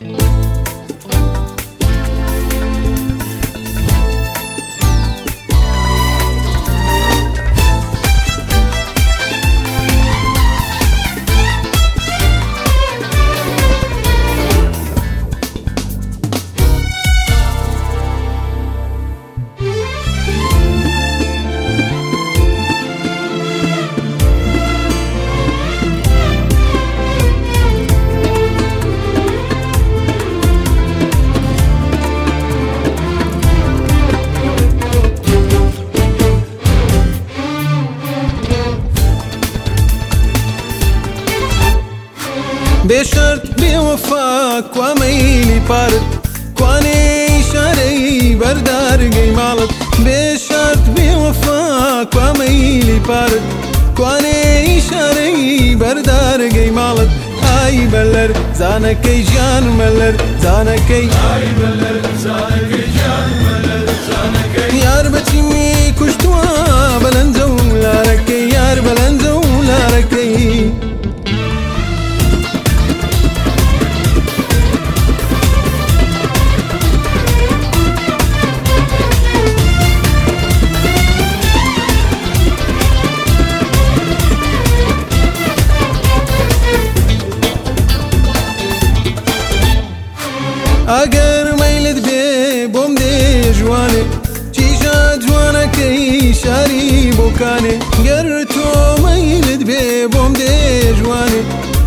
Música بشرط بوفا كوا ميلي بارد كوا نيشاري بردار جي معلط بشرط بوفا كوا ميلي بارد كوا نيشاري بردار جي معلط آي بلر زانكي جان ملر زانكي آي بلر زانكي ئەگەر مەلت بێ بۆم دێ جوانێ چیژە جوانەکەی شاری بۆکانێ گەر تۆ مەلت بێ بۆم دێ جوانێ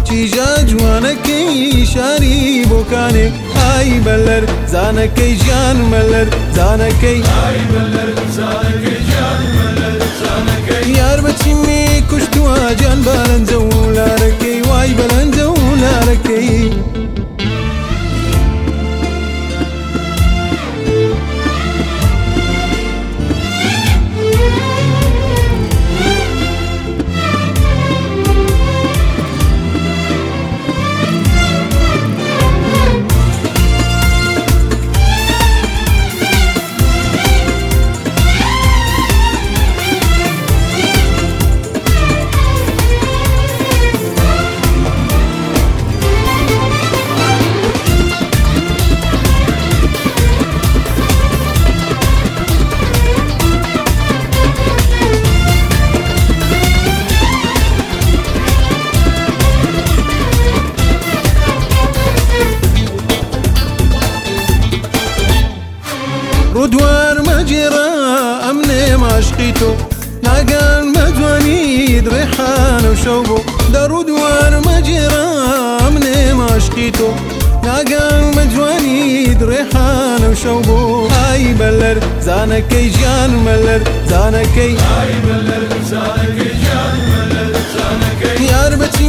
چیژە جوانەکەی شاری بۆکانێ ئای بەلەر زانەکەی ژیان مەلەر زانەکەی یار بەچی مێ کوشتووە جیان بارەنجەوە ما شقيتو ناقان مجوانيد ريحان وشوبو دارو دوار مجرام ما شقيتو ناقان مجوانيد ريحان وشوبو اي بلر زانكي جان ملر زانكي اي بلر زانكي جان ملر زانكي يار بچي